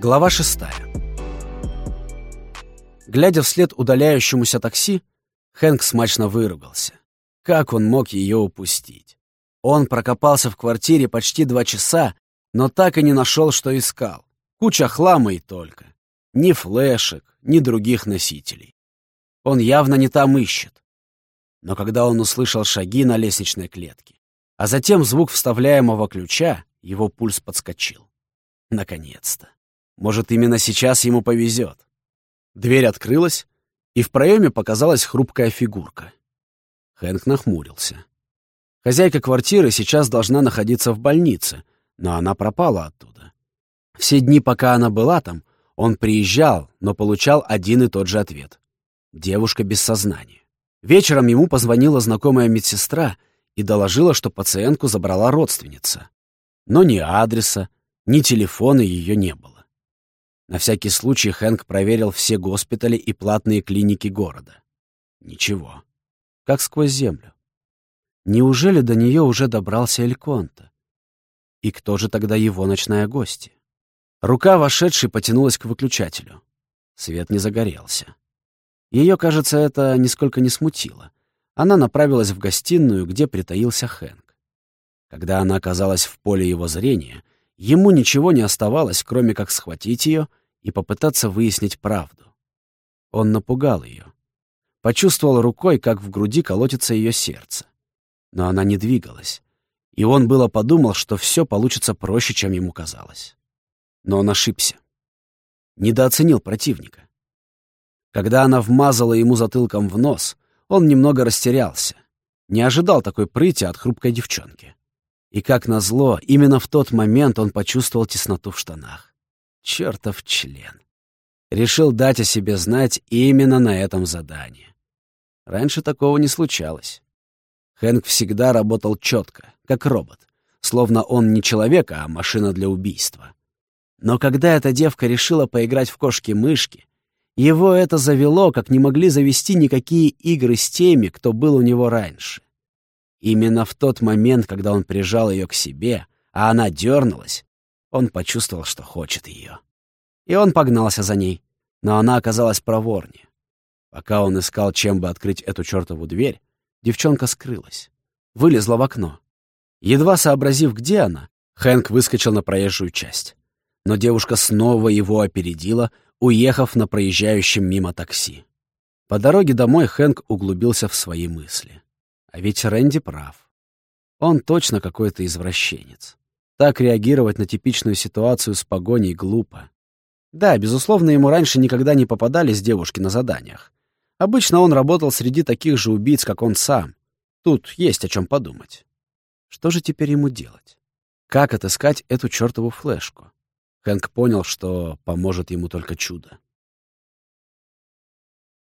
Глава шестая. Глядя вслед удаляющемуся такси, Хэнк смачно выругался. Как он мог ее упустить? Он прокопался в квартире почти два часа, но так и не нашел, что искал. Куча хлама и только. Ни флешек, ни других носителей. Он явно не там ищет. Но когда он услышал шаги на лестничной клетке, а затем звук вставляемого ключа, его пульс подскочил. Наконец-то. Может, именно сейчас ему повезет. Дверь открылась, и в проеме показалась хрупкая фигурка. Хэнк нахмурился. Хозяйка квартиры сейчас должна находиться в больнице, но она пропала оттуда. Все дни, пока она была там, он приезжал, но получал один и тот же ответ. Девушка без сознания. Вечером ему позвонила знакомая медсестра и доложила, что пациентку забрала родственница. Но ни адреса, ни телефона ее не было. На всякий случай Хэнк проверил все госпитали и платные клиники города. Ничего. Как сквозь землю. Неужели до нее уже добрался Эльконта? И кто же тогда его ночная гостья? Рука вошедшей потянулась к выключателю. Свет не загорелся. Ее, кажется, это нисколько не смутило. Она направилась в гостиную, где притаился Хэнк. Когда она оказалась в поле его зрения, ему ничего не оставалось, кроме как схватить ее и попытаться выяснить правду. Он напугал ее. Почувствовал рукой, как в груди колотится ее сердце. Но она не двигалась, и он было подумал, что все получится проще, чем ему казалось. Но он ошибся. Недооценил противника. Когда она вмазала ему затылком в нос, он немного растерялся. Не ожидал такой прыти от хрупкой девчонки. И как назло, именно в тот момент он почувствовал тесноту в штанах. Чёртов член. Решил дать о себе знать именно на этом задании. Раньше такого не случалось. Хэнк всегда работал четко, как робот, словно он не человек, а машина для убийства. Но когда эта девка решила поиграть в кошки-мышки, его это завело, как не могли завести никакие игры с теми, кто был у него раньше. Именно в тот момент, когда он прижал ее к себе, а она дернулась, он почувствовал, что хочет ее. И он погнался за ней, но она оказалась проворнее. Пока он искал, чем бы открыть эту чертову дверь, девчонка скрылась. Вылезла в окно. Едва сообразив, где она, Хэнк выскочил на проезжую часть. Но девушка снова его опередила, уехав на проезжающем мимо такси. По дороге домой Хэнк углубился в свои мысли. А ведь Рэнди прав. Он точно какой-то извращенец. Так реагировать на типичную ситуацию с погоней глупо. Да, безусловно, ему раньше никогда не попадались девушки на заданиях. Обычно он работал среди таких же убийц, как он сам. Тут есть о чем подумать. Что же теперь ему делать? Как отыскать эту чертову флешку? Хэнк понял, что поможет ему только чудо.